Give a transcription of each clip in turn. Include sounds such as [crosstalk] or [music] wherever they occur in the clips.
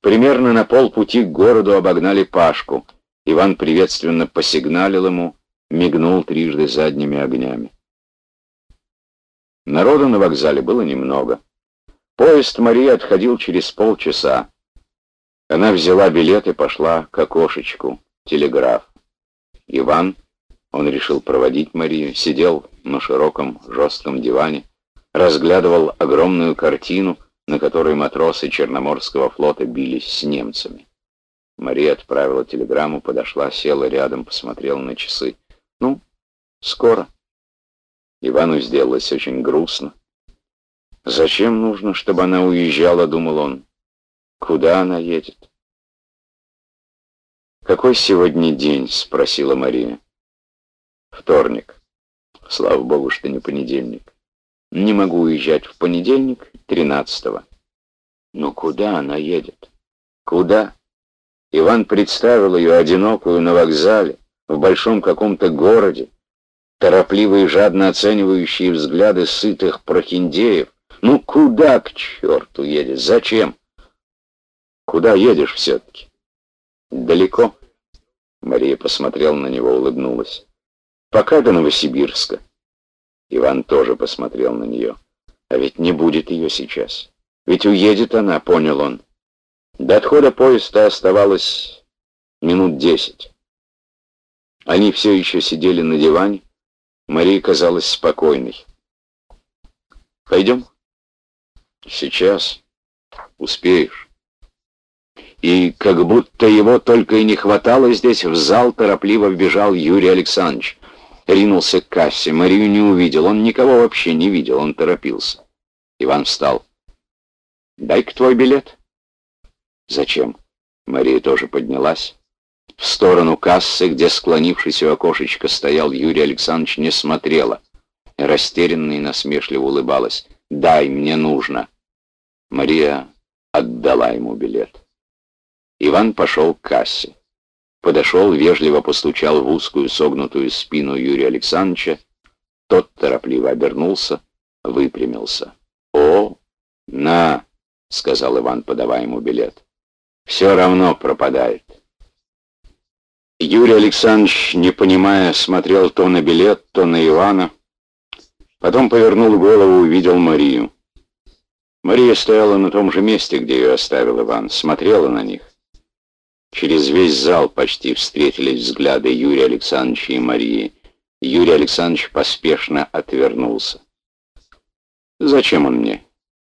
Примерно на полпути к городу обогнали Пашку. Иван приветственно посигналил ему, мигнул трижды задними огнями. Народу на вокзале было немного. Поезд Марии отходил через полчаса. Она взяла билет и пошла к окошечку. Телеграф. Иван, он решил проводить Марию, сидел на широком жестком диване, разглядывал огромную картину, на которой матросы Черноморского флота бились с немцами. Мария отправила телеграмму, подошла, села рядом, посмотрела на часы. «Ну, скоро». Ивану сделалось очень грустно. «Зачем нужно, чтобы она уезжала?» — думал он. «Куда она едет?» «Какой сегодня день?» — спросила Мария. «Вторник. Слава богу, что не понедельник. Не могу уезжать в понедельник, тринадцатого». «Но куда она едет? Куда?» Иван представил ее одинокую на вокзале, в большом каком-то городе, торопливые жадно оценивающие взгляды сытых прохиндеев. Ну куда к черту едешь? Зачем? Куда едешь все-таки? Далеко? Мария посмотрела на него, улыбнулась. Пока до Новосибирска. Иван тоже посмотрел на нее. А ведь не будет ее сейчас. Ведь уедет она, понял он. До отхода поезда оставалось минут десять. Они все еще сидели на диване, Мария казалась спокойной. «Пойдем?» «Сейчас. Успеешь». И как будто его только и не хватало здесь, в зал торопливо вбежал Юрий Александрович. Ринулся к кассе. Марию не увидел. Он никого вообще не видел. Он торопился. Иван встал. «Дай-ка твой билет». «Зачем?» Мария тоже поднялась. В сторону кассы, где, склонившись у окошечка, стоял Юрий Александрович, не смотрела. Растерянно и насмешливо улыбалась. «Дай, мне нужно». Мария отдала ему билет. Иван пошел к кассе. Подошел, вежливо постучал в узкую согнутую спину Юрия Александровича. Тот торопливо обернулся, выпрямился. «О, на!» — сказал Иван, подавая ему билет. «Все равно пропадает». Юрий Александрович, не понимая, смотрел то на билет, то на Ивана. Потом повернул голову и увидел Марию. Мария стояла на том же месте, где ее оставил Иван, смотрела на них. Через весь зал почти встретились взгляды Юрия Александровича и Марии. Юрий Александрович поспешно отвернулся. «Зачем он мне?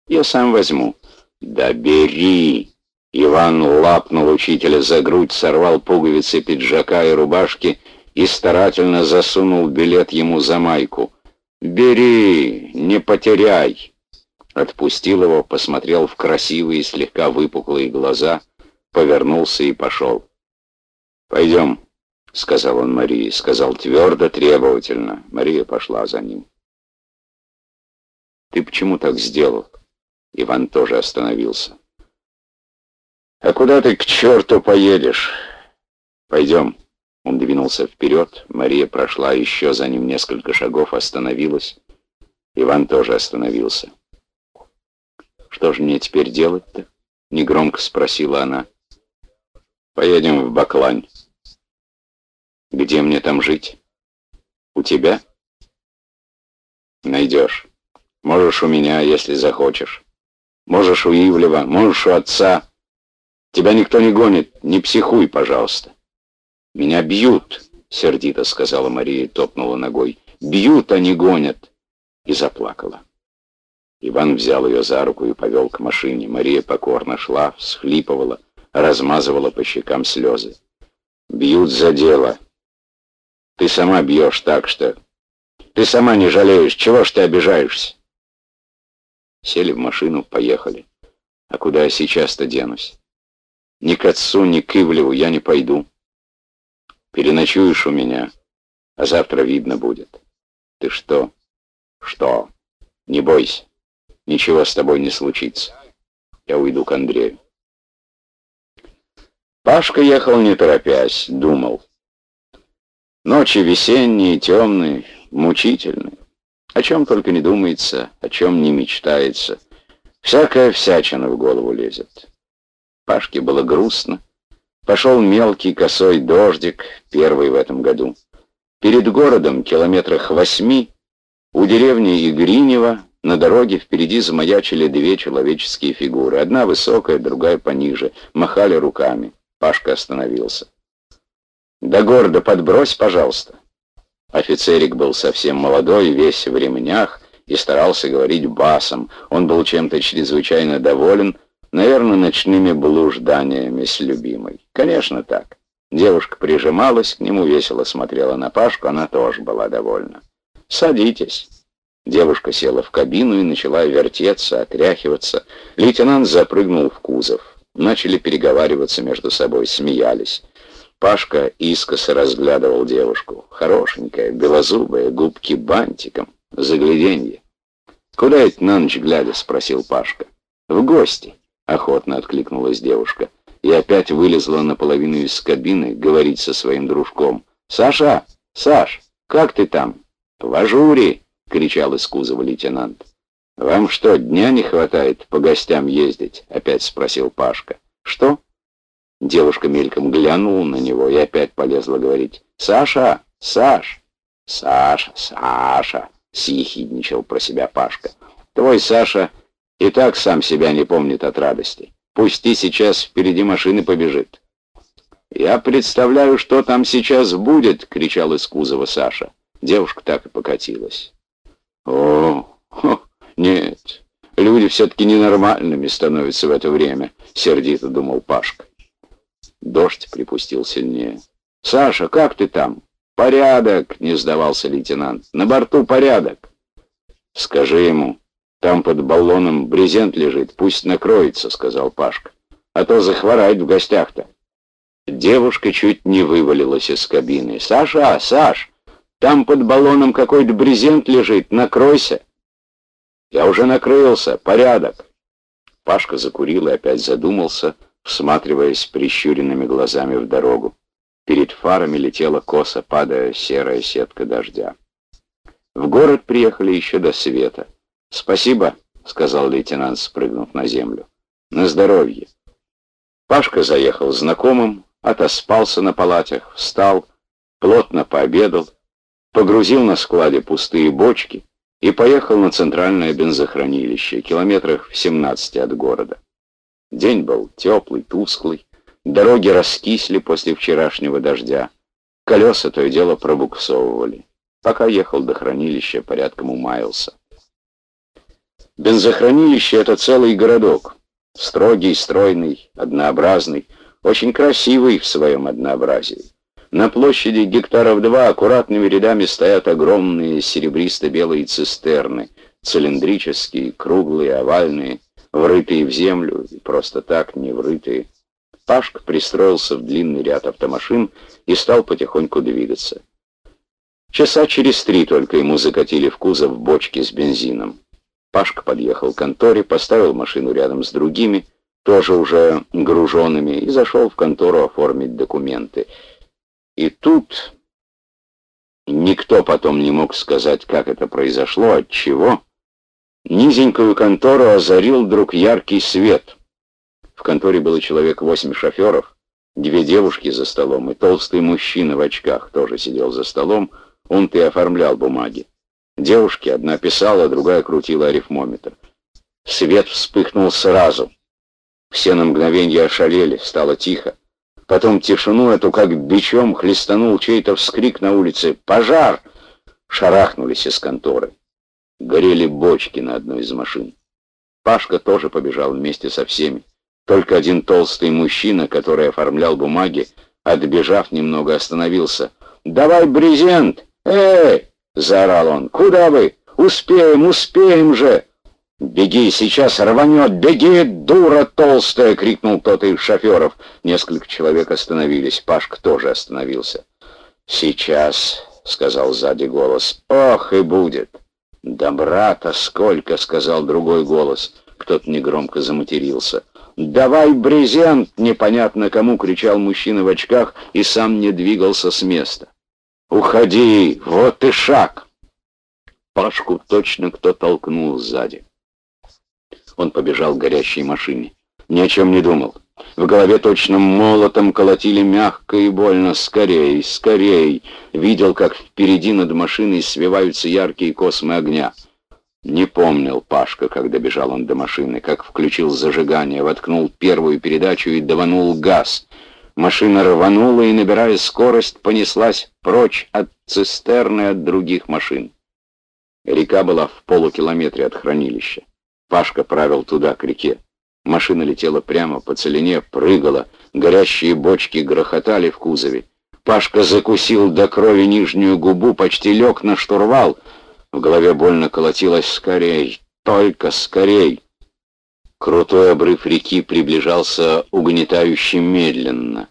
Я сам возьму». «Да бери!» Иван лапнул учителя за грудь, сорвал пуговицы пиджака и рубашки и старательно засунул билет ему за майку. «Бери, не потеряй!» Отпустил его, посмотрел в красивые, слегка выпуклые глаза, повернулся и пошел. «Пойдем», — сказал он Марии, сказал твердо, требовательно. Мария пошла за ним. «Ты почему так сделал?» Иван тоже остановился. «А куда ты к черту поедешь?» «Пойдем». Он двинулся вперед, Мария прошла еще за ним несколько шагов, остановилась. Иван тоже остановился. «Что же мне теперь делать-то?» — негромко спросила она. «Поедем в Баклань». «Где мне там жить?» «У тебя?» «Найдешь. Можешь у меня, если захочешь. Можешь у Ивлева, можешь у отца». Тебя никто не гонит, не психуй, пожалуйста. Меня бьют, сердито сказала Мария и топнула ногой. Бьют, а не гонят. И заплакала. Иван взял ее за руку и повел к машине. Мария покорно шла, всхлипывала, размазывала по щекам слезы. «Бьют за дело. Ты сама бьешь так, что... Ты сама не жалеешь. Чего ж ты обижаешься?» Сели в машину, поехали. А куда я сейчас-то денусь? Ни к отцу, ни к Ивлеву я не пойду. Переночуешь у меня, а завтра видно будет. Ты что? Что? Не бойся. Ничего с тобой не случится. Я уйду к Андрею. Пашка ехал не торопясь, думал. Ночи весенние, темные, мучительные. О чем только не думается, о чем не мечтается. Всякая всячина в голову лезет. Пашке было грустно. Пошел мелкий косой дождик, первый в этом году. Перед городом, километрах восьми, у деревни Игринева, на дороге впереди замаячили две человеческие фигуры. Одна высокая, другая пониже. Махали руками. Пашка остановился. «До города подбрось, пожалуйста». Офицерик был совсем молодой, весь в ремнях, и старался говорить басом. Он был чем-то чрезвычайно доволен, наверное, ночными блужданиями с любимой. Конечно, так. Девушка прижималась к нему, весело смотрела на Пашку, она тоже была довольна. «Садитесь». Девушка села в кабину и начала вертеться, отряхиваться. Лейтенант запрыгнул в кузов. Начали переговариваться между собой, смеялись. Пашка искоса разглядывал девушку. Хорошенькая, белозубая, губки бантиком. Загляденье. «Куда это на ночь глядя?» — спросил Пашка. «В гости», — охотно откликнулась девушка. И опять вылезла наполовину из кабины говорить со своим дружком. «Саша! Саш, как ты там?» «В ажуре!» — кричал из кузова лейтенант. «Вам что, дня не хватает по гостям ездить?» — опять спросил Пашка. «Что?» Девушка мельком глянула на него и опять полезла говорить. «Саша! Саш!» «Саша! Саша!» — съехидничал про себя Пашка. «Твой Саша и так сам себя не помнит от радости. Пусти сейчас впереди машины побежит». «Я представляю, что там сейчас будет!» — кричал из кузова Саша. Девушка так и покатилась. «О, хо, нет, люди все-таки ненормальными становятся в это время», — сердито думал Пашка. Дождь припустил сильнее. «Саша, как ты там?» «Порядок!» — не сдавался лейтенант. «На борту порядок!» «Скажи ему, там под баллоном брезент лежит, пусть накроется», — сказал Пашка. «А то захворает в гостях-то». Девушка чуть не вывалилась из кабины. «Саша, Саш, там под баллоном какой-то брезент лежит, накройся!» «Я уже накрылся, порядок!» Пашка закурил и опять задумался, — всматриваясь прищуренными глазами в дорогу. Перед фарами летела косо, падая серая сетка дождя. В город приехали еще до света. «Спасибо», — сказал лейтенант, спрыгнув на землю. «На здоровье». Пашка заехал знакомым, отоспался на палатях, встал, плотно пообедал, погрузил на складе пустые бочки и поехал на центральное бензохранилище, километрах в 17 от города. День был теплый, тусклый, дороги раскисли после вчерашнего дождя, колеса то и дело пробуксовывали. Пока ехал до хранилища, порядком умаялся. Бензохранилище — это целый городок, строгий, стройный, однообразный, очень красивый в своем однообразии. На площади гектаров два аккуратными рядами стоят огромные серебристо-белые цистерны, цилиндрические, круглые, овальные, врытые в землю, и просто так не врытые. Пашка пристроился в длинный ряд автомашин и стал потихоньку двигаться. Часа через три только ему закатили в кузов бочки с бензином. Пашка подъехал к конторе, поставил машину рядом с другими, тоже уже груженными, и зашел в контору оформить документы. И тут никто потом не мог сказать, как это произошло, от чего. Низенькую контору озарил вдруг яркий свет. В конторе было человек восемь шоферов, две девушки за столом и толстый мужчина в очках тоже сидел за столом, он-то и оформлял бумаги. Девушки, одна писала, другая крутила арифмометр. Свет вспыхнул сразу. Все на мгновенье ошалели, стало тихо. Потом тишину эту, как бичом, хлестанул чей-то вскрик на улице «Пожар!» Шарахнулись из конторы. Горели бочки на одной из машин. Пашка тоже побежал вместе со всеми. Только один толстый мужчина, который оформлял бумаги, отбежав немного, остановился. «Давай брезент! Эй!» — заорал он. «Куда вы? Успеем, успеем же!» «Беги, сейчас рванет! Беги, дура толстая!» — крикнул кто-то из шоферов. Несколько человек остановились. Пашка тоже остановился. «Сейчас», — сказал сзади голос. «Ох, и будет!» «Добра-то сколько!» — сказал другой голос. Кто-то негромко заматерился. «Давай брезент!» — непонятно кому кричал мужчина в очках и сам не двигался с места. «Уходи! Вот и шаг!» Пашку точно кто толкнул сзади. Он побежал к горящей машине. Ни о чем не думал. В голове точно молотом колотили мягко и больно. Скорей, скорей! Видел, как впереди над машиной свиваются яркие космы огня. Не помнил Пашка, как добежал он до машины, как включил зажигание, воткнул первую передачу и даванул газ. Машина рванула и, набирая скорость, понеслась прочь от цистерны от других машин. Река была в полукилометре от хранилища. Пашка правил туда, к реке. Машина летела прямо по целине, прыгала, горящие бочки грохотали в кузове. Пашка закусил до крови нижнюю губу, почти лег на штурвал. В голове больно колотилось «Скорей! Только скорей!» Крутой обрыв реки приближался угнетающе медленно.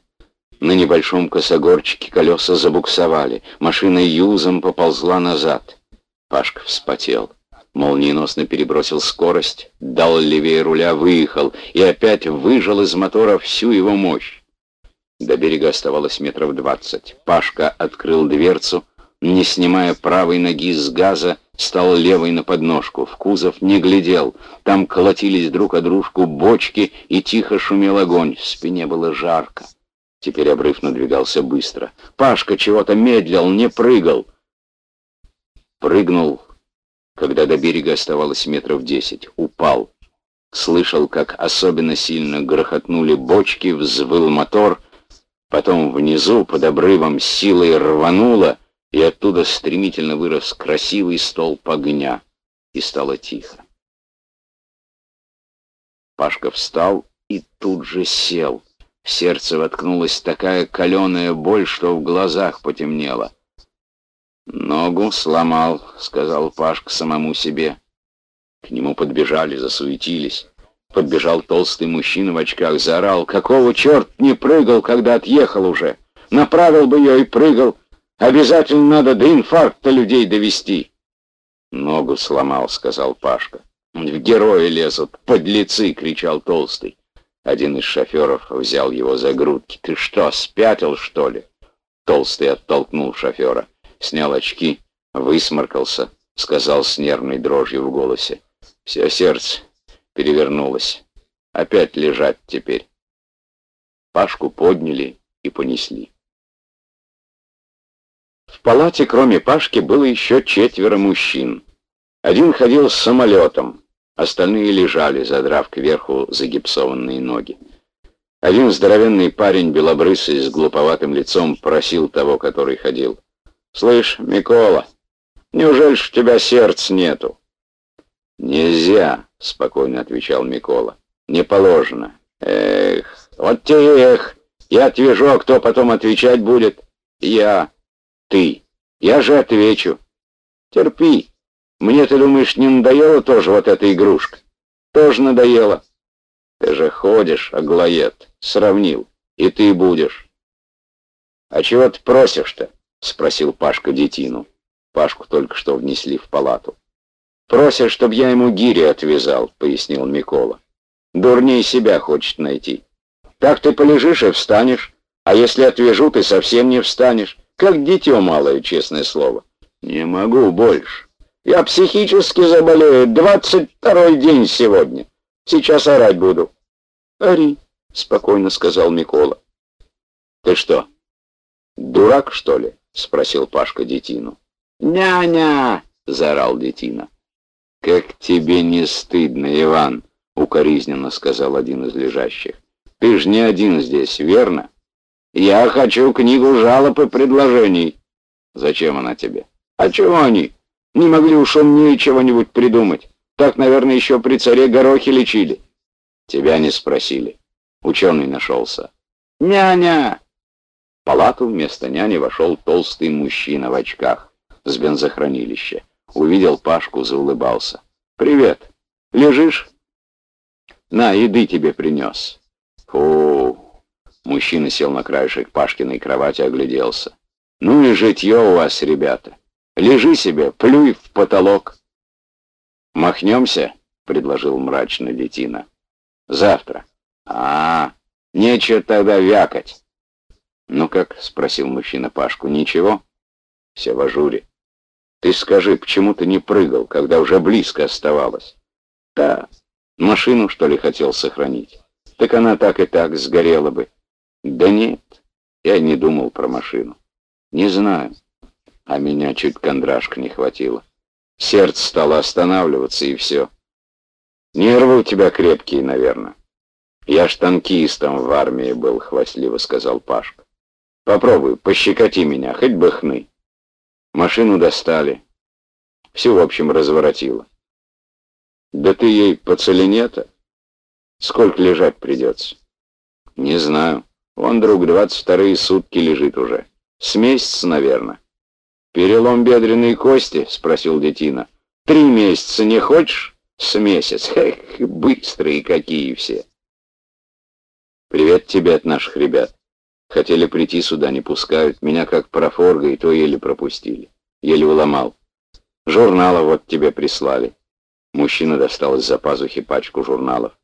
На небольшом косогорчике колеса забуксовали, машина юзом поползла назад. Пашка вспотел молниеносно перебросил скорость, дал левее руля, выехал и опять выжал из мотора всю его мощь. До берега оставалось метров двадцать. Пашка открыл дверцу, не снимая правой ноги с газа, стал левой на подножку. В кузов не глядел. Там колотились друг о дружку бочки и тихо шумел огонь. В спине было жарко. Теперь обрыв надвигался быстро. Пашка чего-то медлил, не прыгал. Прыгнул когда до берега оставалось метров десять. Упал. Слышал, как особенно сильно грохотнули бочки, взвыл мотор. Потом внизу, под обрывом, силой рвануло, и оттуда стремительно вырос красивый столб огня. И стало тихо. Пашка встал и тут же сел. В сердце воткнулась такая каленая боль, что в глазах потемнело. «Ногу сломал», — сказал Пашка самому себе. К нему подбежали, засуетились. Подбежал толстый мужчина в очках, заорал. «Какого черт не прыгал, когда отъехал уже? Направил бы ее и прыгал. Обязательно надо до инфаркта людей довести». «Ногу сломал», — сказал Пашка. «В герои лезут, подлецы!» — кричал толстый. Один из шоферов взял его за грудки. «Ты что, спятил, что ли?» Толстый оттолкнул шофера снял очки, высморкался, сказал с нервной дрожью в голосе. Все сердце перевернулось. Опять лежать теперь. Пашку подняли и понесли. В палате, кроме Пашки, было еще четверо мужчин. Один ходил с самолетом, остальные лежали, задрав кверху загипсованные ноги. Один здоровенный парень, белобрысый, с глуповатым лицом, просил того, который ходил. «Слышь, Микола, неужели ж у тебя сердца нету?» «Нельзя», — спокойно отвечал Микола. «Не положено». «Эх, вот тебе эх! Я отвяжу, а кто потом отвечать будет?» «Я». «Ты». «Я же отвечу». «Терпи. Мне, ты думаешь, не надоело тоже вот эта игрушка?» «Тоже надоело». «Ты же ходишь, аглоед. Сравнил. И ты будешь». «А чего ты просишь-то?» — спросил Пашка детину. Пашку только что внесли в палату. «Просят, чтобы я ему гири отвязал», — пояснил Микола. «Дурней себя хочет найти. Так ты полежишь и встанешь, а если отвяжу, ты совсем не встанешь. Как дитё малое, честное слово». «Не могу больше. Я психически заболею. Двадцать второй день сегодня. Сейчас орать буду». «Ори», — спокойно сказал Микола. «Ты что, дурак, что ли?» — спросил Пашка детину. «Ня-ня!» — заорал детина. «Как тебе не стыдно, Иван!» — укоризненно сказал один из лежащих. «Ты ж не один здесь, верно? Я хочу книгу жалоб и предложений». «Зачем она тебе?» «А чего они? Не могли уж умнее чего-нибудь придумать. Так, наверное, еще при царе горохи лечили». «Тебя не спросили. Ученый нашелся». «Ня-ня!» Палату вместо няни вошел толстый мужчина в очках с бензохранилища. Увидел Пашку, заулыбался. «Привет! Лежишь?» «На, еды тебе принес». «Фу!» Мужчина сел на краешек Пашкиной кровати, огляделся. «Ну и житье у вас, ребята. Лежи себе, плюй в потолок». «Махнемся?» — предложил мрачно детина. «Завтра». «А, -а нечего тогда вякать». «Ну как?» — спросил мужчина Пашку. «Ничего?» «Все в ажуре». «Ты скажи, почему ты не прыгал, когда уже близко оставалось?» «Да, машину, что ли, хотел сохранить?» так она так и так сгорела бы. Да нет, я не думал про машину. Не знаю. А меня чуть кондрашка не хватило. Сердце стало останавливаться, и все. Нервы у тебя крепкие, наверное. Я ж танкистом в армии был, хвастливо сказал Пашка. Попробуй, пощекоти меня, хоть бы хны. Машину достали. Всю, в общем, разворотило. Да ты ей по целине-то? Сколько лежать придется? Не знаю. Он, друг, двадцать вторые сутки лежит уже. С месяца, наверное. Перелом бедренной кости? Спросил детина. Три месяца не хочешь? С месяц. Эх, быстрые какие все. Привет тебе от наших ребят. Хотели прийти сюда, не пускают. Меня как профорга, и то еле пропустили. Еле уломал. Журнала вот тебе прислали. Мужчина достал из-за пазухи пачку журналов.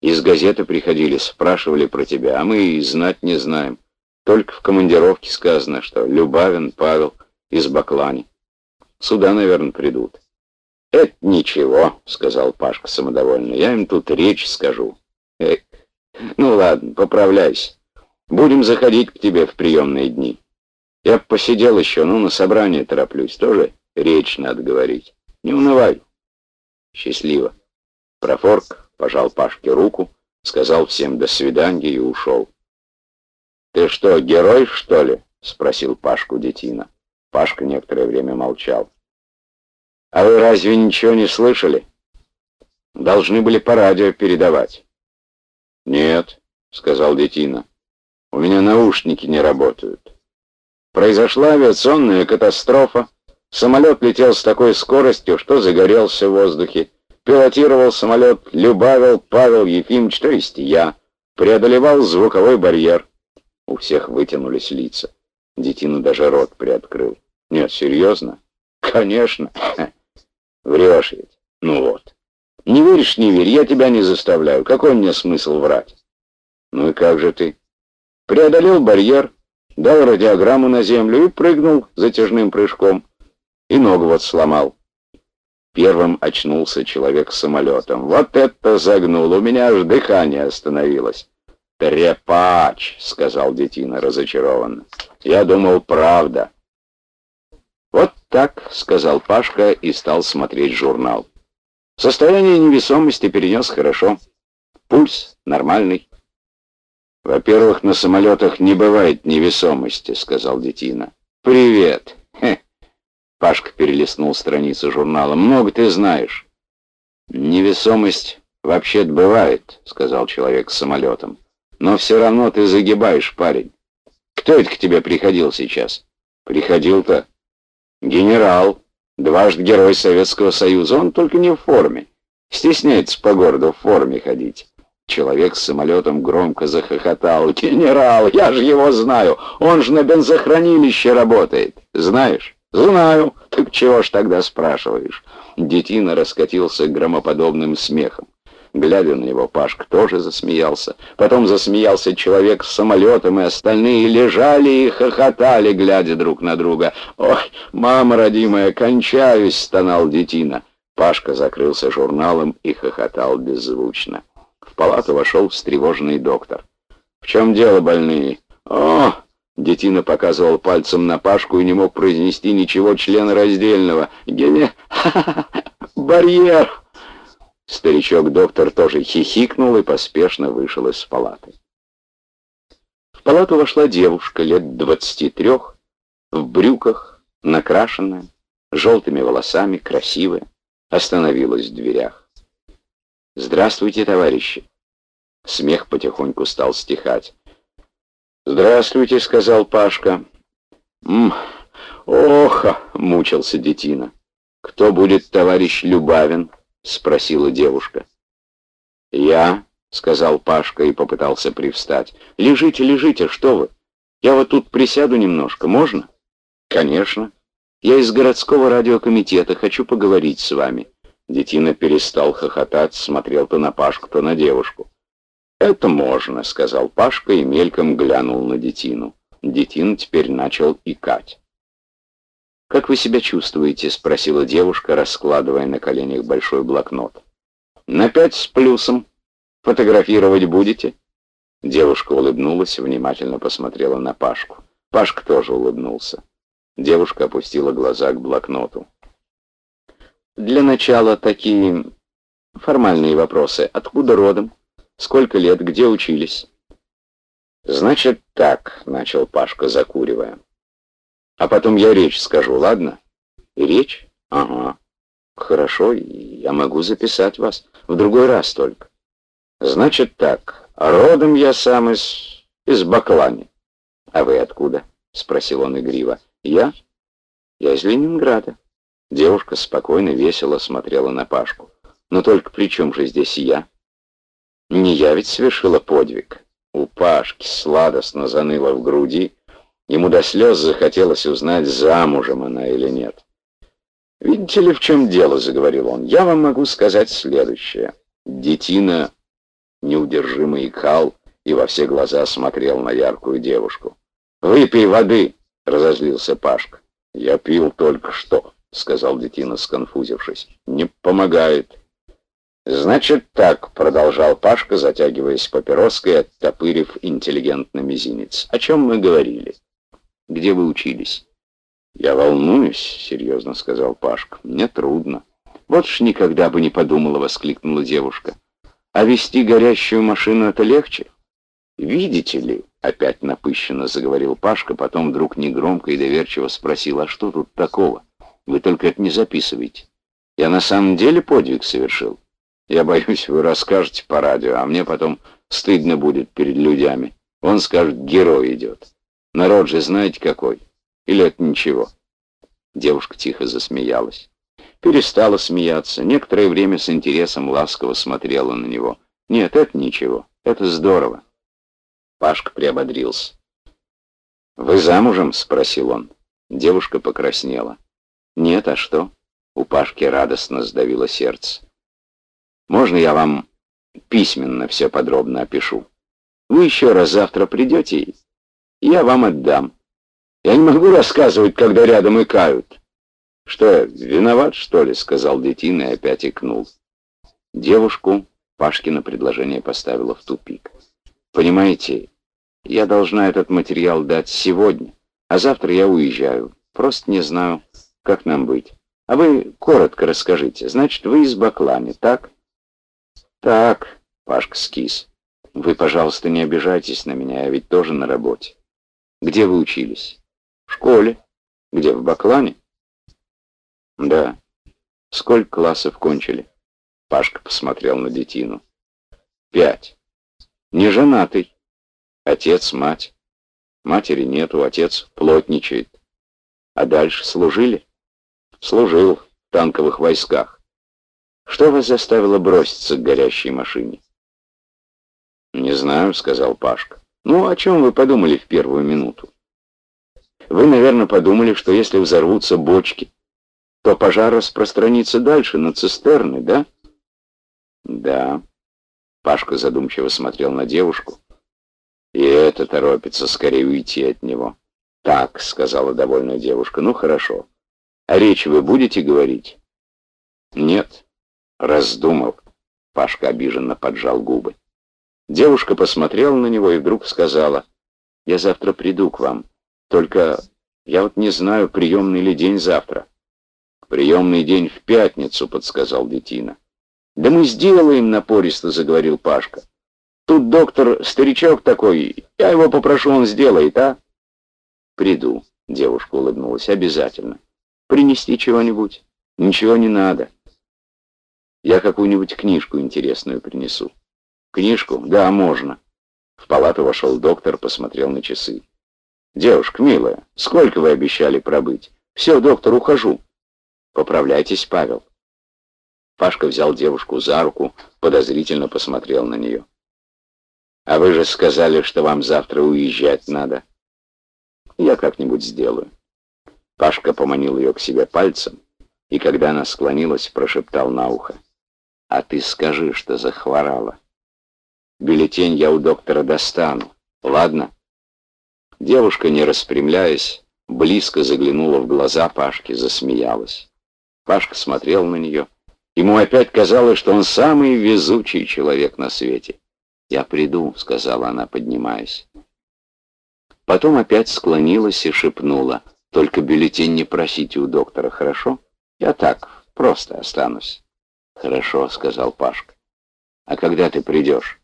Из газеты приходили, спрашивали про тебя, а мы и знать не знаем. Только в командировке сказано, что Любавин Павел из Баклани. Сюда, наверное, придут. «Это ничего», — сказал Пашка самодовольно. «Я им тут речь скажу». Эх, ну ладно, поправляйся. Будем заходить к тебе в приемные дни. Я посидел еще, ну, на собрание тороплюсь. Тоже речь надо говорить. Не унывай. Счастливо. Профорк пожал Пашке руку, сказал всем «до свидания» и ушел. «Ты что, герой, что ли?» — спросил Пашку детина. Пашка некоторое время молчал. «А вы разве ничего не слышали? Должны были по радио передавать». «Нет», — сказал детина. У меня наушники не работают. Произошла авиационная катастрофа. Самолет летел с такой скоростью, что загорелся в воздухе. Пилотировал самолет Любавил Павел Ефимович, то есть я. Преодолевал звуковой барьер. У всех вытянулись лица. Детина даже рот приоткрыл. Нет, серьезно? Конечно. [laughs] Врешь ведь. Ну вот. Не веришь, не верь, я тебя не заставляю. Какой мне смысл врать? Ну и как же ты? Преодолел барьер, дал радиограмму на землю и прыгнул затяжным прыжком. И ногу вот сломал. Первым очнулся человек с самолетом. Вот это загнул, у меня аж дыхание остановилось. «Трепач!» — сказал детина разочарованно. «Я думал, правда». «Вот так», — сказал Пашка и стал смотреть журнал. Состояние невесомости перенес хорошо. Пульс нормальный. «Во-первых, на самолетах не бывает невесомости», — сказал Детина. «Привет!» Хе. Пашка перелистнул страницу журнала. «Много ты знаешь». «Невесомость вообще-то бывает», — сказал человек с самолетом. «Но все равно ты загибаешь, парень. Кто это к тебе приходил сейчас?» «Приходил-то?» «Генерал. Дважды герой Советского Союза. Он только не в форме. Стесняется по городу в форме ходить». Человек с самолетом громко захохотал. «Генерал, я же его знаю! Он же на бензохранилище работает! Знаешь?» «Знаю. Так чего ж тогда спрашиваешь?» Детина раскатился громоподобным смехом. Глядя на него, Пашка тоже засмеялся. Потом засмеялся человек с самолетом, и остальные лежали и хохотали, глядя друг на друга. «Ой, мама родимая, кончаюсь!» — стонал детина. Пашка закрылся журналом и хохотал беззвучно. В палату вошел встревоженный доктор. «В чем дело, больные?» «О!» Детина показывал пальцем на Пашку и не мог произнести ничего члена раздельного. «Гене... [laughs] барьер!» Старичок-доктор тоже хихикнул и поспешно вышел из палаты. В палату вошла девушка лет двадцати трех, в брюках, накрашенная, желтыми волосами, красивая, остановилась в дверях. «Здравствуйте, товарищи!» Смех потихоньку стал стихать. «Здравствуйте», — сказал Пашка. «М оха!» — мучился детина. «Кто будет товарищ Любавин?» — спросила девушка. «Я», — сказал Пашка и попытался привстать. «Лежите, лежите, что вы? Я вот тут присяду немножко, можно?» «Конечно. Я из городского радиокомитета, хочу поговорить с вами». Детина перестал хохотать, смотрел то на Пашку, то на девушку. «Это можно», — сказал Пашка и мельком глянул на детину. Детина теперь начал икать. «Как вы себя чувствуете?» — спросила девушка, раскладывая на коленях большой блокнот. «На пять с плюсом». Фотографировать будете?» Девушка улыбнулась, внимательно посмотрела на Пашку. Пашка тоже улыбнулся. Девушка опустила глаза к блокноту. «Для начала такие формальные вопросы. Откуда родом? Сколько лет? Где учились?» «Значит так», — начал Пашка, закуривая. «А потом я речь скажу, ладно?» «Речь? Ага. Хорошо, я могу записать вас. В другой раз только. Значит так, родом я сам из... из Баклани. А вы откуда?» — спросил он игриво. «Я? Я из Ленинграда». Девушка спокойно, весело смотрела на Пашку. «Но только при чем же здесь я?» «Не я ведь совершила подвиг». У Пашки сладостно заныло в груди. Ему до слез захотелось узнать, замужем она или нет. «Видите ли, в чем дело?» — заговорил он. «Я вам могу сказать следующее. Детина неудержимо икал и во все глаза смотрел на яркую девушку. «Выпей воды!» — разозлился Пашка. «Я пил только что», — сказал детина, сконфузившись. «Не помогает». «Значит так», — продолжал Пашка, затягиваясь папироской, оттопырив интеллигентно мизинец. «О чем мы говорили? Где вы учились?» «Я волнуюсь», — серьезно сказал Пашка. «Мне трудно». «Вот ж никогда бы не подумала», — воскликнула девушка. «А вести горящую машину — это легче?» «Видите ли», — опять напыщенно заговорил Пашка, потом вдруг негромко и доверчиво спросил, «А что тут такого? Вы только это не записываете. Я на самом деле подвиг совершил». Я боюсь, вы расскажете по радио, а мне потом стыдно будет перед людьми. Он скажет, герой идет. Народ же знаете какой? Или это ничего?» Девушка тихо засмеялась. Перестала смеяться. Некоторое время с интересом ласково смотрела на него. «Нет, это ничего. Это здорово». Пашка приободрился. «Вы замужем?» — спросил он. Девушка покраснела. «Нет, а что?» У Пашки радостно сдавило сердце. Можно я вам письменно все подробно опишу? Вы еще раз завтра придете, я вам отдам. Я не могу рассказывать, когда рядом икают. Что, виноват, что ли? Сказал детина и опять икнул. Девушку Пашкина предложение поставило в тупик. Понимаете, я должна этот материал дать сегодня, а завтра я уезжаю. Просто не знаю, как нам быть. А вы коротко расскажите. Значит, вы из Баклани, так? «Так», — Пашка скис, — «вы, пожалуйста, не обижайтесь на меня, я ведь тоже на работе. Где вы учились?» «В школе». «Где, в Баклане?» «Да». «Сколько классов кончили?» Пашка посмотрел на детину. «Пять». «Не женатый?» «Отец, мать». «Матери нету, отец плотничает». «А дальше служили?» «Служил в танковых войсках». Что вас заставило броситься к горящей машине? Не знаю, сказал Пашка. Ну, о чем вы подумали в первую минуту? Вы, наверное, подумали, что если взорвутся бочки, то пожар распространится дальше, на цистерны, да? Да. Пашка задумчиво смотрел на девушку. И это торопится скорее уйти от него. Так, сказала довольная девушка, ну хорошо. А речь вы будете говорить? Нет. Раздумал. Пашка обиженно поджал губы. Девушка посмотрела на него и вдруг сказала, «Я завтра приду к вам. Только я вот не знаю, приемный ли день завтра». «Приемный день в пятницу», — подсказал Детина. «Да мы сделаем», — напористо заговорил Пашка. «Тут доктор старичок такой, я его попрошу, он сделает, а?» «Приду», — девушка улыбнулась, — «обязательно. Принести чего-нибудь?» «Ничего не надо. Я какую-нибудь книжку интересную принесу. Книжку? Да, можно. В палату вошел доктор, посмотрел на часы. Девушка, милая, сколько вы обещали пробыть? Все, доктор, ухожу. Поправляйтесь, Павел. Пашка взял девушку за руку, подозрительно посмотрел на нее. «А вы же сказали, что вам завтра уезжать надо». «Я как-нибудь сделаю». Пашка поманил ее к себе пальцем, и когда она склонилась, прошептал на ухо. А ты скажи, что захворала. Бюллетень я у доктора достану. Ладно?» Девушка, не распрямляясь, близко заглянула в глаза Пашки, засмеялась. Пашка смотрел на нее Ему опять казалось, что он самый везучий человек на свете. «Я приду», — сказала она, поднимаясь. Потом опять склонилась и шепнула. «Только бюллетень не просите у доктора, хорошо? Я так, просто останусь». «Хорошо», — сказал Пашка. «А когда ты придешь?»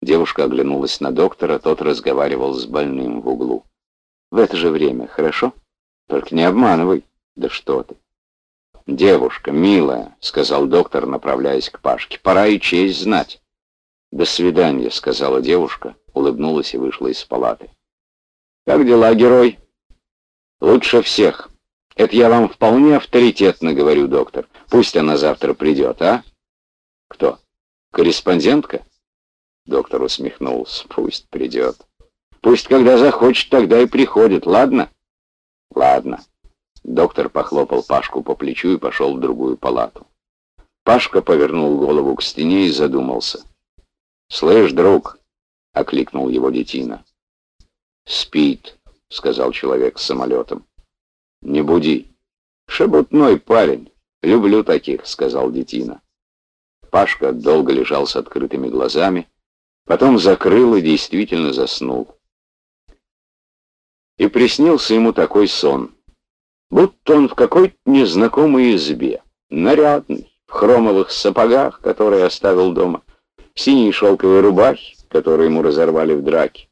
Девушка оглянулась на доктора, тот разговаривал с больным в углу. «В это же время, хорошо? Только не обманывай». «Да что ты!» «Девушка, милая», — сказал доктор, направляясь к Пашке, — «пора и честь знать». «До свидания», — сказала девушка, улыбнулась и вышла из палаты. «Как дела, герой?» «Лучше всех. Это я вам вполне авторитетно говорю, доктор. Пусть она завтра придет, а?» «Кто? Корреспондентка?» Доктор усмехнулся. «Пусть придет. Пусть, когда захочет, тогда и приходит, ладно?» «Ладно». Доктор похлопал Пашку по плечу и пошел в другую палату. Пашка повернул голову к стене и задумался. «Слышь, друг!» — окликнул его детина. «Спит», — сказал человек с самолетом. «Не буди». «Шебутной парень. Люблю таких», — сказал детина. Пашка долго лежал с открытыми глазами, потом закрыл и действительно заснул. И приснился ему такой сон, будто он в какой-то незнакомой избе, нарядный, в хромовых сапогах, которые оставил дома, синей шелковой рубахе, которую ему разорвали в драке.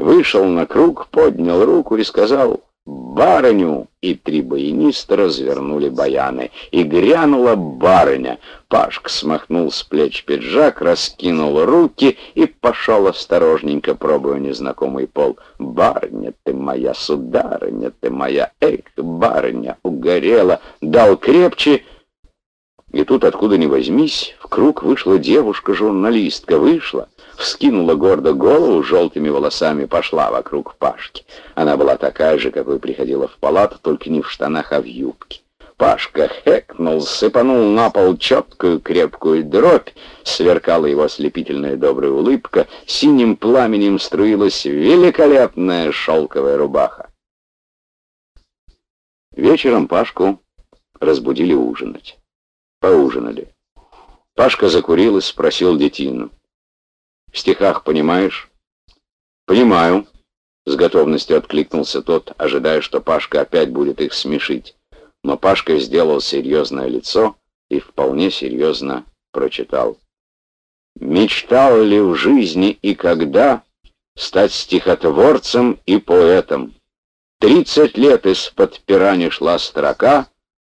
Вышел на круг, поднял руку и сказал «Барыню!» И три баяниста развернули баяны. И грянула барыня. Пашка смахнул с плеч пиджак, раскинул руки и пошел осторожненько, пробуя незнакомый пол. «Барыня ты моя, сударыня ты моя, эх, барыня, угорела!» Дал крепче — и тут, откуда ни возьмись, в круг вышла девушка-журналистка. Вышла, вскинула гордо голову, желтыми волосами пошла вокруг Пашки. Она была такая же, какой приходила в палату, только не в штанах, а в юбке. Пашка хэкнул, сыпанул на пол четкую крепкую дробь, сверкала его ослепительная добрая улыбка, синим пламенем струилась великолепная шелковая рубаха. Вечером Пашку разбудили ужинать. Поужинали. Пашка закурил и спросил детину. «В стихах понимаешь?» «Понимаю», — с готовностью откликнулся тот, ожидая, что Пашка опять будет их смешить. Но Пашка сделал серьезное лицо и вполне серьезно прочитал. «Мечтал ли в жизни и когда стать стихотворцем и поэтом? Тридцать лет из-под пера не шла строка,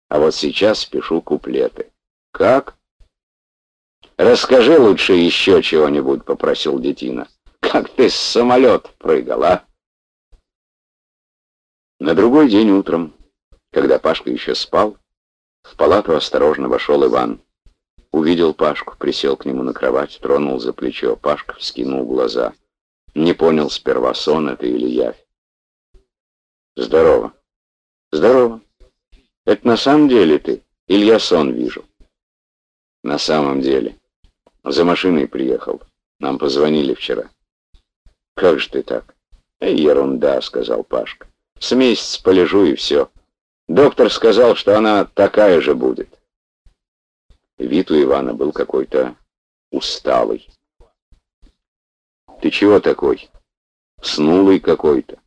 а вот сейчас пишу куплеты». «Как?» «Расскажи лучше еще чего-нибудь», — попросил детина. «Как ты с самолета прыгал, а?» На другой день утром, когда Пашка еще спал, в палату осторожно вошел Иван. Увидел Пашку, присел к нему на кровать, тронул за плечо. Пашка вскинул глаза. Не понял сперва, сон это или явь. «Здорово». «Здорово. Это на самом деле ты? Или я сон вижу?» На самом деле. За машиной приехал. Нам позвонили вчера. Как же ты так? Эй, ерунда, сказал Пашка. С месяц полежу и все. Доктор сказал, что она такая же будет. Вид у Ивана был какой-то усталый. Ты чего такой? Снулый какой-то.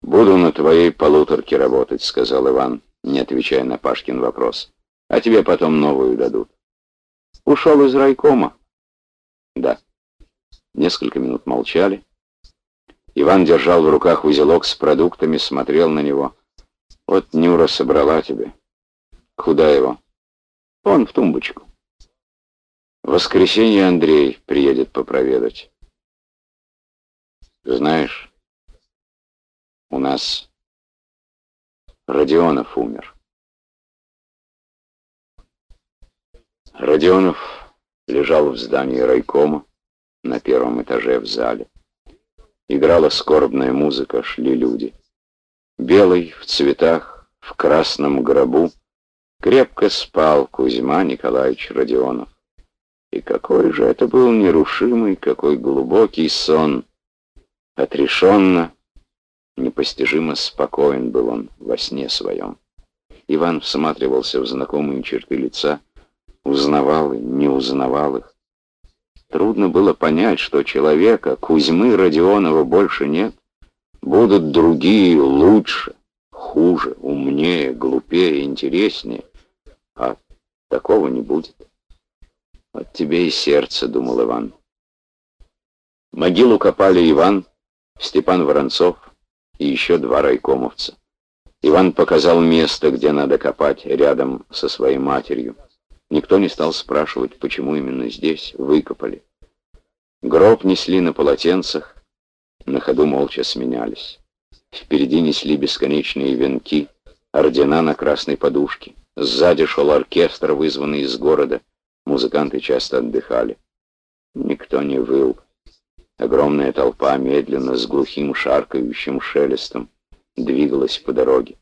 Буду на твоей полуторке работать, сказал Иван, не отвечая на Пашкин вопрос а тебе потом новую дадут. Ушел из райкома? Да. Несколько минут молчали. Иван держал в руках узелок с продуктами, смотрел на него. Вот Нюра собрала тебе. Куда его? Он в тумбочку. В воскресенье Андрей приедет попроведать. Знаешь, у нас Родионов умер. Родионов лежал в здании райкома на первом этаже в зале. Играла скорбная музыка, шли люди. Белый, в цветах, в красном гробу, крепко спал Кузьма Николаевич Родионов. И какой же это был нерушимый, какой глубокий сон. Отрешенно, непостижимо спокоен был он во сне своем. Иван всматривался в знакомые черты лица, узнавал и не узнавал их. Трудно было понять, что человека, Кузьмы Родионова, больше нет. Будут другие лучше, хуже, умнее, глупее, интереснее. А такого не будет. От тебе и сердце, думал Иван. Могилу копали Иван, Степан Воронцов и еще два райкомовца. Иван показал место, где надо копать, рядом со своей матерью. Никто не стал спрашивать, почему именно здесь выкопали. Гроб несли на полотенцах, на ходу молча сменялись. Впереди несли бесконечные венки, ордена на красной подушке. Сзади шел оркестр, вызванный из города. Музыканты часто отдыхали. Никто не выл. Огромная толпа медленно, с глухим шаркающим шелестом, двигалась по дороге.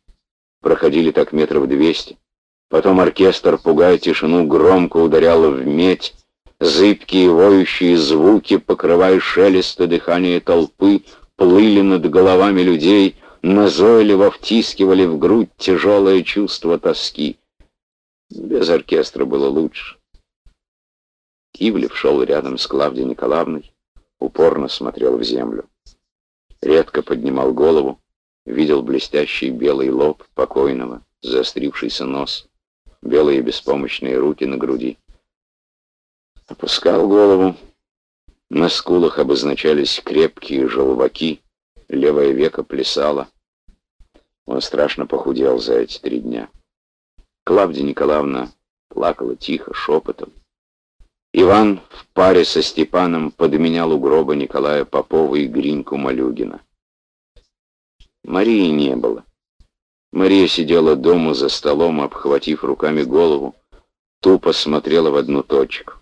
Проходили так метров двести. Потом оркестр, пугая тишину, громко ударял в медь. Зыбкие воющие звуки, покрывая шелест и дыхание толпы, плыли над головами людей, назойливо втискивали в грудь тяжелое чувство тоски. Без оркестра было лучше. Ивлев шел рядом с Клавдией Николаевной, упорно смотрел в землю. Редко поднимал голову, видел блестящий белый лоб покойного, заострившийся нос, белые беспомощные руки на груди. Опускал голову, на скулах обозначались крепкие желваки, левое веко плясало. Он страшно похудел за эти три дня. Клавдия Николаевна плакала тихо, шепотом. Иван в паре со Степаном подменял у гроба Николая Попова и Гриньку Малюгина. Марии не было. Мария сидела дома за столом, обхватив руками голову, тупо смотрела в одну точку.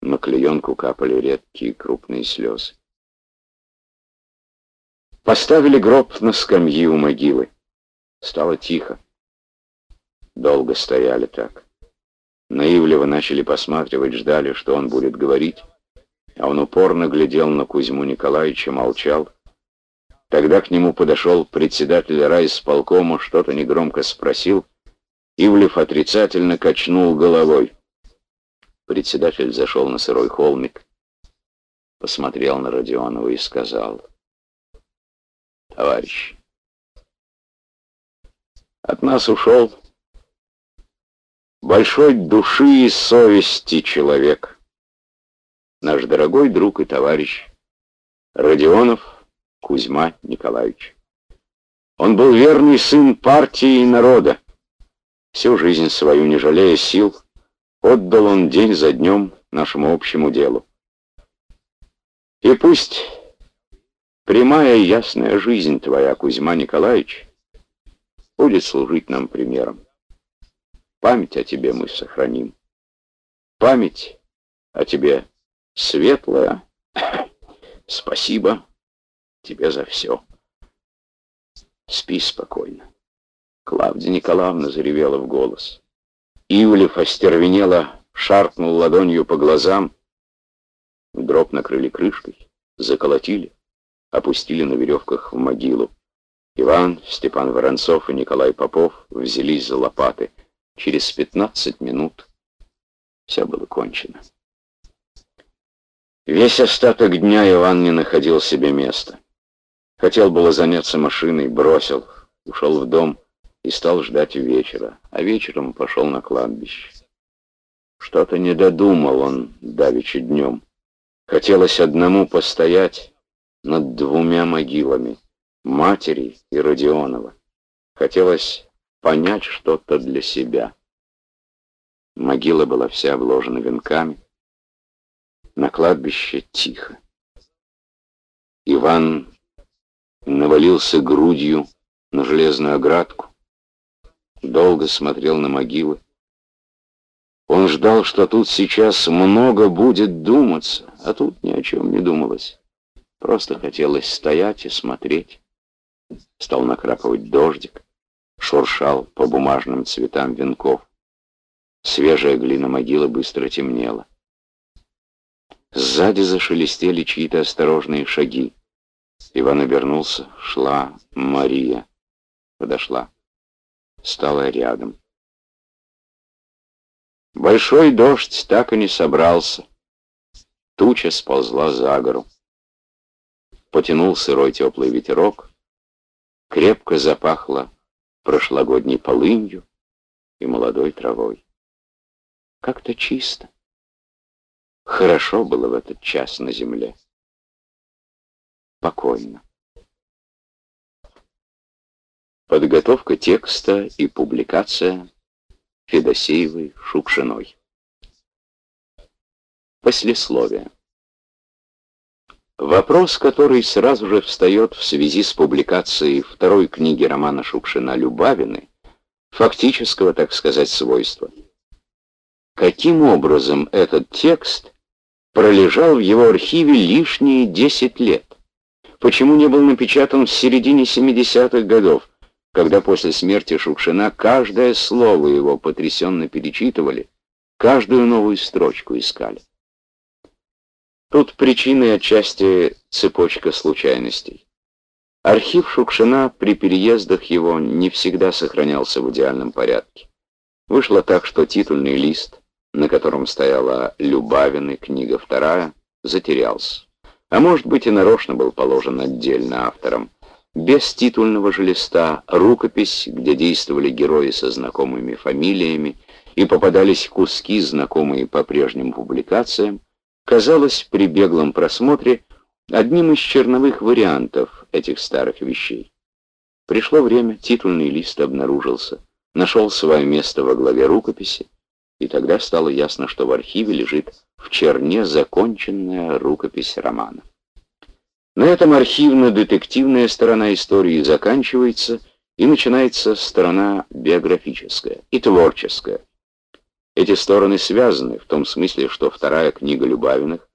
На клеенку капали редкие крупные слезы. Поставили гроб на скамьи у могилы. Стало тихо. Долго стояли так. Наивлево начали посматривать, ждали, что он будет говорить, а он упорно глядел на Кузьму Николаевича, молчал. Тогда к нему подошел председатель райисполкома, что-то негромко спросил. Ивлев отрицательно качнул головой. Председатель зашел на сырой холмик, посмотрел на Родионова и сказал, «Товарищ, от нас ушел большой души и совести человек. Наш дорогой друг и товарищ Родионов Кузьма Николаевич. Он был верный сын партии и народа. Всю жизнь свою, не жалея сил, отдал он день за днем нашему общему делу. И пусть прямая и ясная жизнь твоя, Кузьма Николаевич, будет служить нам примером. Память о тебе мы сохраним. Память о тебе светлая. Спасибо тебе за все. Спи спокойно. Клавдия Николаевна заревела в голос. Ивлев остервенело шаркнул ладонью по глазам. Гроб накрыли крышкой, заколотили, опустили на веревках в могилу. Иван, Степан Воронцов и Николай Попов взялись за лопаты — Через пятнадцать минут все было кончено. Весь остаток дня Иван не находил себе места. Хотел было заняться машиной, бросил, ушел в дом и стал ждать вечера, а вечером пошел на кладбище. Что-то не додумал он давеча днем. Хотелось одному постоять над двумя могилами, матери и Родионова. Хотелось понять что-то для себя. Могила была вся обложена венками. На кладбище тихо. Иван навалился грудью на железную оградку, долго смотрел на могилы. Он ждал, что тут сейчас много будет думаться, а тут ни о чем не думалось. Просто хотелось стоять и смотреть. Стал накрапывать дождик шуршал по бумажным цветам венков. Свежая глина могилы быстро темнела. Сзади зашелестели чьи-то осторожные шаги. Иван обернулся. Шла Мария. Подошла. Стала рядом. Большой дождь так и не собрался. Туча сползла за гору. Потянул сырой теплый ветерок. Крепко запахло прошлогодней полынью и молодой травой. Как-то чисто. Хорошо было в этот час на земле. Покойно. Подготовка текста и публикация Федосеевой Шукшиной. Послесловие. Вопрос, который сразу же встает в связи с публикацией второй книги романа Шукшина «Любавины», фактического, так сказать, свойства. Каким образом этот текст пролежал в его архиве лишние 10 лет? Почему не был напечатан в середине 70-х годов, когда после смерти Шукшина каждое слово его потрясенно перечитывали, каждую новую строчку искали. Тут причиной отчасти цепочка случайностей. Архив Шукшина при переездах его не всегда сохранялся в идеальном порядке. Вышло так, что титульный лист, на котором стояла Любавины, книга вторая, затерялся. А может быть и нарочно был положен отдельно автором. Без титульного же листа рукопись, где действовали герои со знакомыми фамилиями и попадались куски, знакомые по прежним публикациям, казалось при беглом просмотре одним из черновых вариантов этих старых вещей. Пришло время, титульный лист обнаружился, нашел свое место во главе рукописи, и тогда стало ясно, что в архиве лежит в черне законченная рукопись романа. На этом архивно-детективная сторона истории заканчивается, и начинается сторона биографическая и творческая. Эти стороны связаны в том смысле, что вторая книга Любавиных,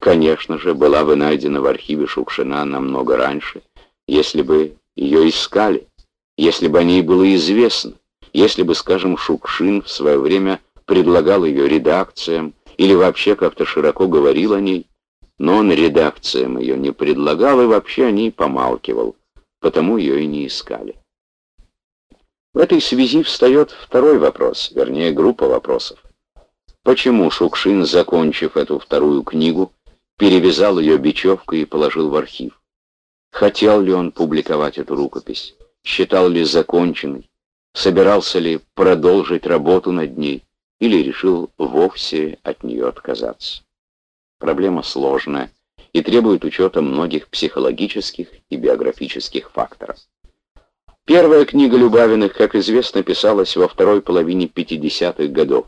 конечно же, была бы найдена в архиве Шукшина намного раньше, если бы ее искали, если бы о ней было известно, если бы, скажем, Шукшин в свое время предлагал ее редакциям или вообще как-то широко говорил о ней, но он редакциям ее не предлагал и вообще о ней помалкивал, потому ее и не искали. В этой связи встает второй вопрос, вернее, группа вопросов. Почему Шукшин, закончив эту вторую книгу, перевязал ее бечевкой и положил в архив? Хотел ли он публиковать эту рукопись? Считал ли законченной? Собирался ли продолжить работу над ней? Или решил вовсе от нее отказаться? Проблема сложная и требует учета многих психологических и биографических факторов. Первая книга Любавиных, как известно, писалась во второй половине 50-х годов.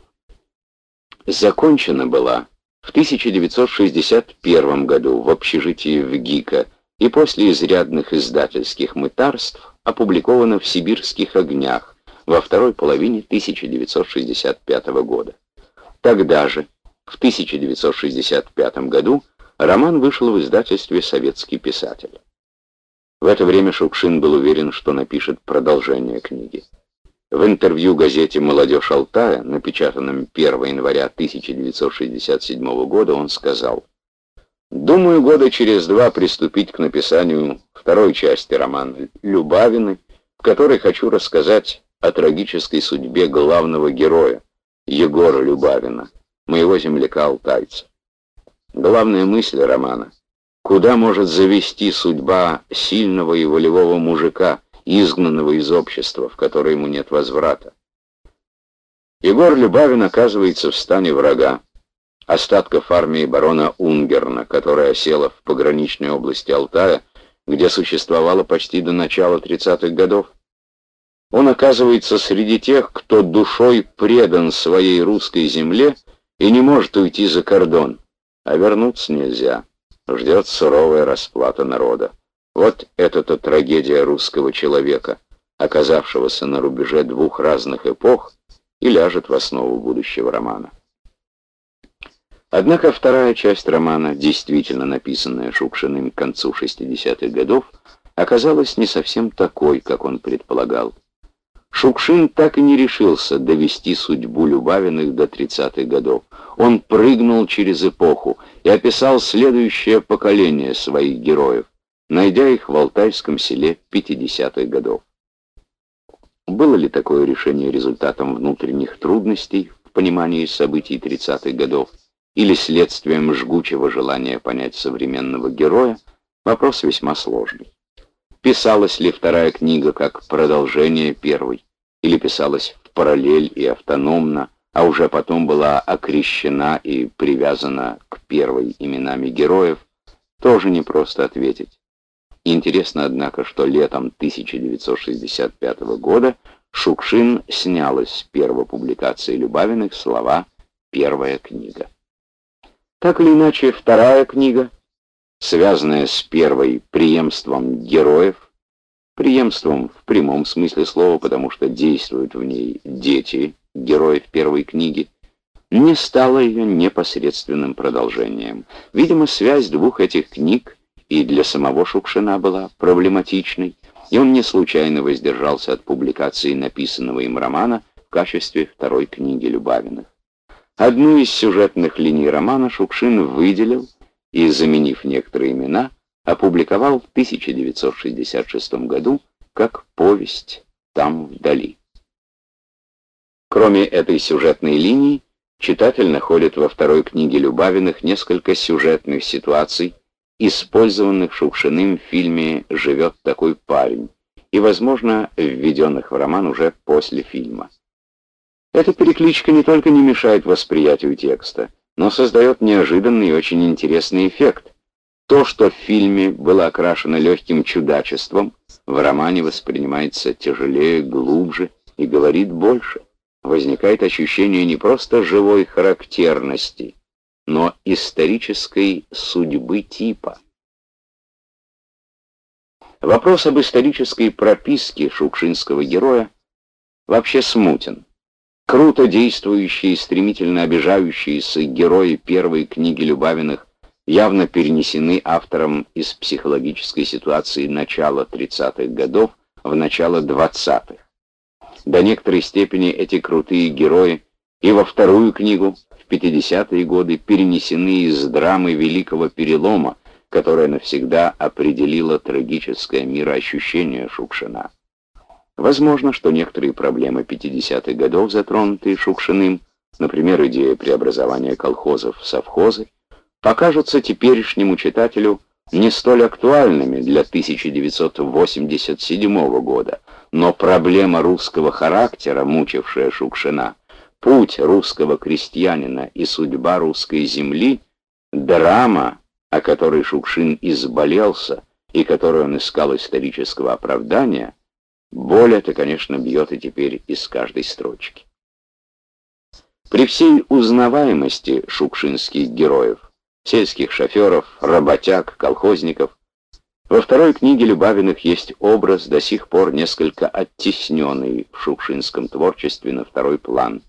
Закончена была в 1961 году в общежитии в ГИКа и после изрядных издательских мытарств опубликована в «Сибирских огнях» во второй половине 1965 года. Тогда же, в 1965 году роман вышел в издательстве «Советский писатель». В это время Шукшин был уверен, что напишет продолжение книги. В интервью газете «Молодежь Алтая», напечатанном 1 января 1967 года, он сказал, «Думаю, года через два приступить к написанию второй части романа «Любавины», в которой хочу рассказать о трагической судьбе главного героя, Егора Любавина, моего земляка-алтайца. Главная мысль романа — куда может завести судьба сильного и волевого мужика, изгнанного из общества, в которое ему нет возврата. Егор Любавин оказывается в стане врага, остатков армии барона Унгерна, которая осела в пограничной области Алтая, где существовала почти до начала 30-х годов. Он оказывается среди тех, кто душой предан своей русской земле и не может уйти за кордон, а вернуться нельзя. Ждет суровая расплата народа. Вот это-то трагедия русского человека, оказавшегося на рубеже двух разных эпох, и ляжет в основу будущего романа. Однако вторая часть романа, действительно написанная Шукшиным к концу 60-х годов, оказалась не совсем такой, как он предполагал. Шукшин так и не решился довести судьбу Любавиных до 30-х годов. Он прыгнул через эпоху и описал следующее поколение своих героев, найдя их в Алтайском селе 50-х годов. Было ли такое решение результатом внутренних трудностей в понимании событий 30-х годов или следствием жгучего желания понять современного героя, вопрос весьма сложный. Писалась ли вторая книга как продолжение первой, или писалась в параллель и автономно, а уже потом была окрещена и привязана к первой именами героев, тоже непросто ответить. Интересно, однако, что летом 1965 года Шукшин снял из первой публикации Любавиных слова «первая книга». Так или иначе, вторая книга, связанная с первой преемством героев, преемством в прямом смысле слова, потому что действуют в ней дети героев первой книги, не стала ее непосредственным продолжением. Видимо, связь двух этих книг и для самого Шукшина была проблематичной, и он не случайно воздержался от публикации написанного им романа в качестве второй книги Любавиных. Одну из сюжетных линий романа Шукшин выделил и, заменив некоторые имена, опубликовал в 1966 году как повесть «Там вдали». Кроме этой сюжетной линии, читатель находит во второй книге Любавиных несколько сюжетных ситуаций, использованных Шукшиным в фильме «Живет такой парень» и, возможно, введенных в роман уже после фильма. Эта перекличка не только не мешает восприятию текста, но создает неожиданный и очень интересный эффект. То, что в фильме было окрашено легким чудачеством, в романе воспринимается тяжелее, глубже и говорит больше возникает ощущение не просто живой характерности, но исторической судьбы типа. Вопрос об исторической прописке шукшинского героя вообще смутен. Круто действующие и стремительно обижающиеся герои первой книги Любавиных явно перенесены автором из психологической ситуации начала 30-х годов в начало 20-х. До некоторой степени эти крутые герои и во вторую книгу, в 50-е годы, перенесены из драмы Великого Перелома, которая навсегда определила трагическое мироощущение Шукшина. Возможно, что некоторые проблемы 50-х годов, затронутые Шукшиным, например, идея преобразования колхозов в совхозы, покажутся теперешнему читателю не столь актуальными для 1987 года, но проблема русского характера, мучившая Шукшина, путь русского крестьянина и судьба русской земли, драма, о которой Шукшин изболелся и которой он искал исторического оправдания, боль это, конечно, бьет и теперь из каждой строчки. При всей узнаваемости шукшинских героев, сельских шоферов, работяг, колхозников, во второй книге Любавиных есть образ, до сих пор несколько оттесненный в шукшинском творчестве на второй план.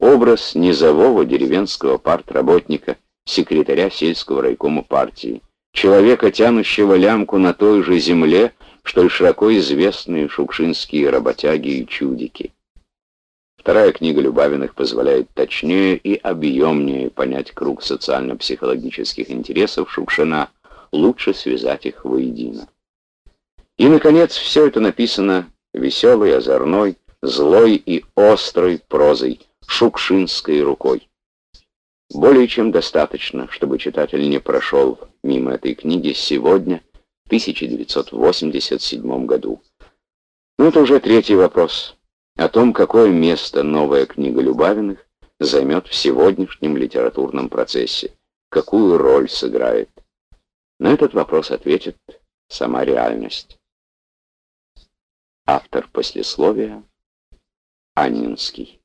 Образ низового деревенского партработника, секретаря сельского райкома партии, человека, тянущего лямку на той же земле, и широко известные шукшинские работяги и чудики. Вторая книга Любавиных позволяет точнее и объемнее понять круг социально-психологических интересов Шукшина – лучше связать их воедино. И, наконец, все это написано веселой, озорной, злой и острой прозой, шукшинской рукой. Более чем достаточно, чтобы читатель не прошел мимо этой книги сегодня, 1987 году. Но это уже третий вопрос о том, какое место новая книга Любавиных займет в сегодняшнем литературном процессе, какую роль сыграет. На этот вопрос ответит сама реальность. Автор послесловия Анинский